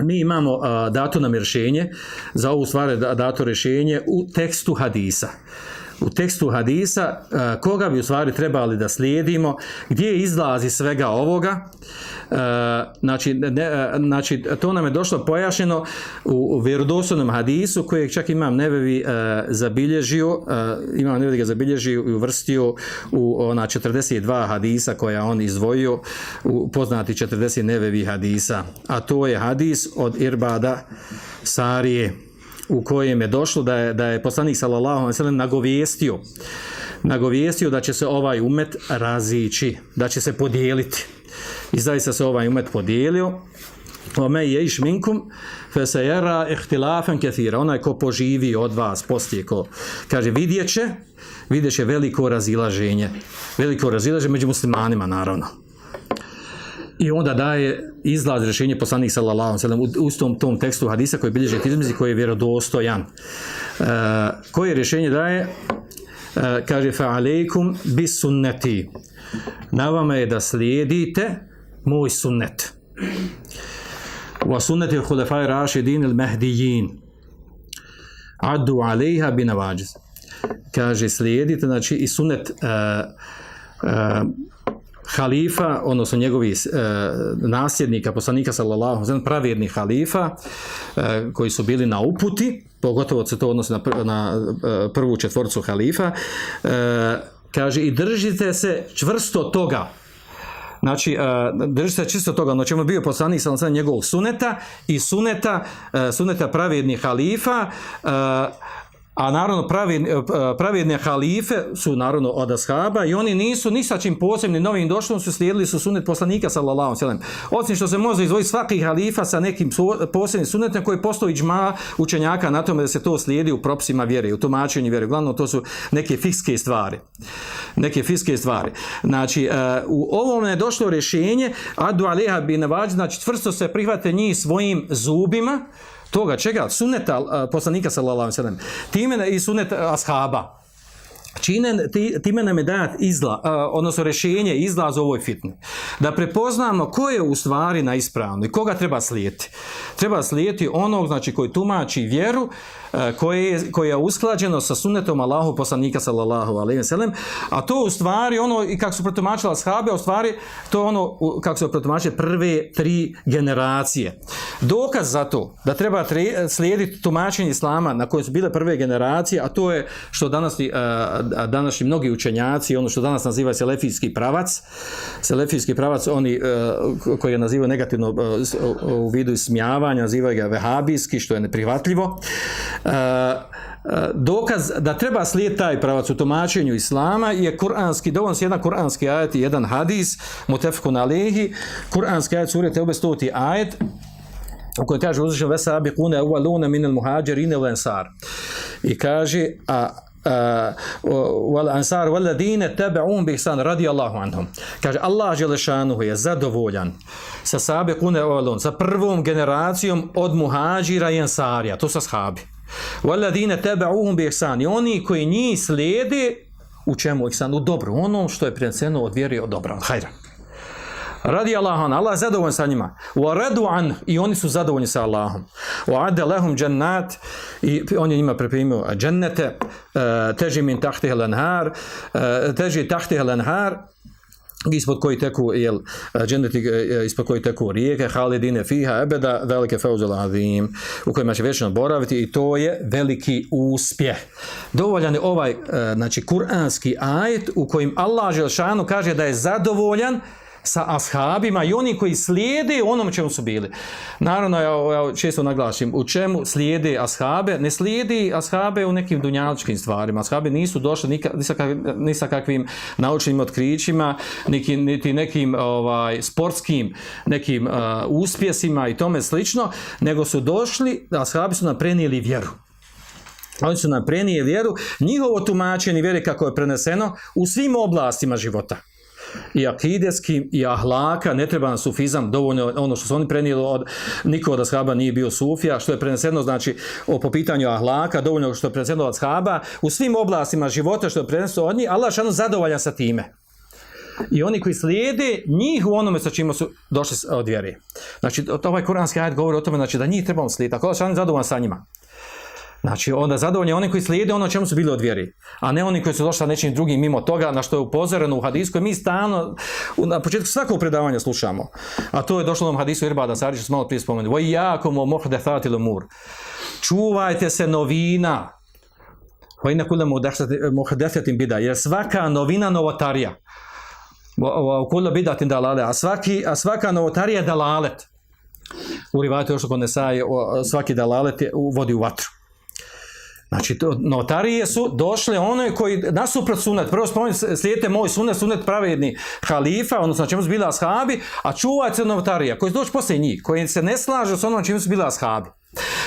mi imamo dato nam rješenje, za ovu stvar dato rješenje u tekstu hadisa u tekstu hadisa koga bi u stvari trebali da slijedimo, gdje izlazi svega ovoga. Znači, ne, znači to nam je došlo pojašnjeno u, u vjerodostojnom hadisu kojeg čak imam nevevi zabilježio, imam nevevi ga zabilježio i uvrstio u ona 42 hadisa koja on izdvojio u poznati 40 nevevi hadisa. A to je hadis od Irbada Sarije u kojem je došlo da je, da je poslanik sallallahu alejhi ve nagovijestio nagovijestio da će se ovaj umet razići, da će se podijeliti. I zaista se ovaj umet podijelio. Ome je iš minkum fe se jera ihtilafen kethira. Onaj ko poživi od vas poslije ko kaže vidjet će, vidjet će veliko razilaženje. Veliko razilaženje među muslimanima naravno. I onda daje izlaz rješenje poslanik sallallahu sellem u tom tom tekstu hadisa koji bilježi Tirmizi koji je vjerodostojan. E, koje rješenje daje? E, kaže fa alejkum bis sunnati. Na vama je da slijedite moj sunnet. Wa sunnati khulafai rashidin al mahdiyyin. Addu alejha nawajiz. Kaže slijedite znači i sunnet uh, uh, halifa, odnosno njegovi e, nasljednika, poslanika sallallahu alejhi pravjerni halifa e, koji su bili na uputi, pogotovo se to odnosi na, pr na e, prvu četvorcu halifa, e, kaže i držite se čvrsto toga. Znači, držite se čisto toga, no čemu bio poslanik alejhi njegovog suneta i suneta, suneta pravjernih halifa, A naravno pravi, e, pravidne halife su naravno od ashaba i oni nisu ni sa čim posebnim novim došlom su slijedili su sunet poslanika sallallahu alejhi Osim što se može izvojiti svaki halifa sa nekim posebnim sunetom koji postoji džma učenjaka na tome da se to slijedi u propisima vjere, u tumačenju vjere. Uglavnom to su neke fikske stvari. Neke fikske stvari. Znači, uh, u ovom je došlo rješenje adu aleha bin znači tvrsto se prihvate njih svojim zubima, toga čega? Suneta poslanika sallallahu alejhi ve sellem. Time i sunet ashaba čine, time nam je dat izla, odnosno rješenje izlaz u ovoj fitni. Da prepoznamo ko je u stvari na i koga treba slijeti. Treba slijeti onog znači, koji tumači vjeru E, koje je, koje je usklađeno sa sunnetom Allahu poslanika sallallahu alejhi ve sellem a to u stvari ono i kako su protumačila ashabe u stvari to ono kako su protumačile prve tri generacije dokaz za to da treba tre, slijediti tumačenje islama na koje su bile prve generacije a to je što danas a, današnji mnogi učenjaci ono što danas naziva selefijski pravac selefijski pravac oni a, koji je nazivaju negativno a, u vidu ismijavanja nazivaju ga vehabijski što je neprihvatljivo E, e, dokaz da treba slijediti taj pravac u tumačenju islama je kuranski, dovoljno se jedan kuranski ajet i jedan hadis, mutefkun alehi, kuranski ajet sura Teube stoti ajet, u kojoj kaže uzvišen vesabi kune uvalune minel. I kaže, a, wal ansar wal ladina tabi'un bi ihsan radijallahu anhum kaže Allah dželešanu je zadovoljan sa sabiqune awalun sa prvom generacijom od muhadžira i ansarija to su ashabi Waladine tabauhum bi ihsan. Oni koji njih slijede u čemu ihsan? U dobro, ono što je preneseno od vjere od dobra, hajra. Radi Allahom, Allah je zadovoljan sa njima. Wa i oni su zadovoljni sa Allahom. Wa adda lahum jannat, i on je njima pripremio džennete, uh, teži min tahtih lanhar, uh, teži tahtih lanhar, ispod koji teku jel dženneti ispod koji teku rijeke halidine fiha ebeda velike fauzul azim u kojima će vječno boraviti i to je veliki uspjeh dovoljan je ovaj znači kuranski ajet u kojim Allah dželle kaže da je zadovoljan sa ashabima i oni koji slijede onom čemu su bili. Naravno, ja, ja često naglašim, u čemu slijede ashabe, ne slijedi ashabe u nekim dunjaličkim stvarima. Ashabe nisu došli ni, sa ni sa kakvim naučnim otkrićima, niti, niti nekim ovaj sportskim nekim uh, uspjesima i tome slično, nego su došli, ashabi su nam prenijeli vjeru. Oni su nam prenijeli vjeru, njihovo tumačenje vjere kako je preneseno u svim oblastima života i akideski i ahlaka, ne treba nam sufizam, dovoljno ono što su oni prenijeli od niko od ashaba nije bio sufija, što je preneseno znači o po pitanju ahlaka, dovoljno što je preneseno od ashaba, u svim oblastima života što je preneseno od njih, Allah zadovoljan sa time. i oni koji slijede njih u onome sa čime su došli od vjere. Znači, ovaj kuranski ajet govori o tome znači, da njih trebamo slijediti. Ako je zadovoljan sa njima. Znači, onda zadovoljni oni koji slijede ono čemu su bili od vjeri, a ne oni koji su došli sa nečim drugim mimo toga, na što je upozoreno u hadisku. Mi stalno, na početku svakog predavanja slušamo, a to je došlo u hadisu Irbada Sarić, smo malo prije spomenuli. Jako mu mur. Čuvajte se novina. Voj na kule muhdesetim bida, jer svaka novina novotarija. Kule bidatin dalale, a, svaki, a svaka novotarija je dalalet. U rivajtu još kod Nesaj, svaki dalalet vodi u vatru. Znači, notarije su došle one koji nasuprot sunet, prvo spomenuti slijete moj sunet, sunet pravedni halifa, odnosno čemu su bili ashabi, a čuvajte se notarija, koji došli poslije njih, koji se ne slažu s onom čemu su bili ashabi.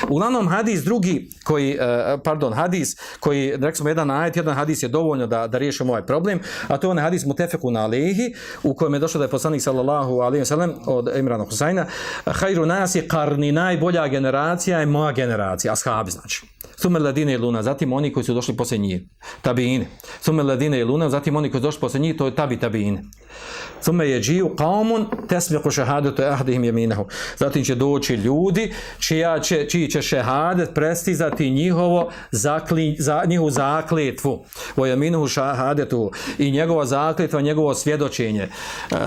Uglavnom hadis drugi koji, e, pardon, hadis koji, rekli smo jedan ajet, jedan hadis je dovoljno da, da riješimo ovaj problem, a to je onaj hadis mutefeku na alehi, u kojem je došlo da je poslanik sallallahu alaihi sallam od Imrana Husajna, hajru nas je karni, najbolja generacija je moja generacija, ashabi znači. Sume ladine i luna, zatim oni koji su došli poslije njih, tabiine. Sume ladine i luna, zatim oni koji su došli poslije njih, to je tabi tabiine. Sume je džiju kaumun, tesmiku šehadetu ahdihim jeminahu. Zatim će doći ljudi čija će, čiji će šehadet prestizati njihovo zakli, za, njihovu zakljetvu. O jeminuhu šehadetu i njegova zakljetva, njegovo svjedočenje. E,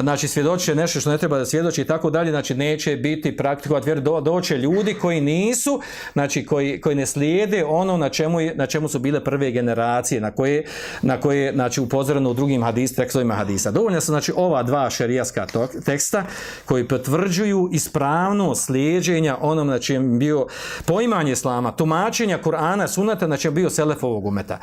znači svjedoči nešto što ne treba da svjedoči i tako dalje, znači neće biti praktikovat vjer, do, doće ljudi koji nisu, znači koji, koji ne slijede ono na čemu, na čemu su bile prve generacije, na koje, na koje znači, upozoreno u drugim hadis, tekstovima hadisa. Dovoljno su znači ova dva šerijaska teksta koji potvrđuju ispravno slijeđenja onom na čem bio poimanje islama, tumačenja Kur'ana, sunata na čem bio selefovog umeta.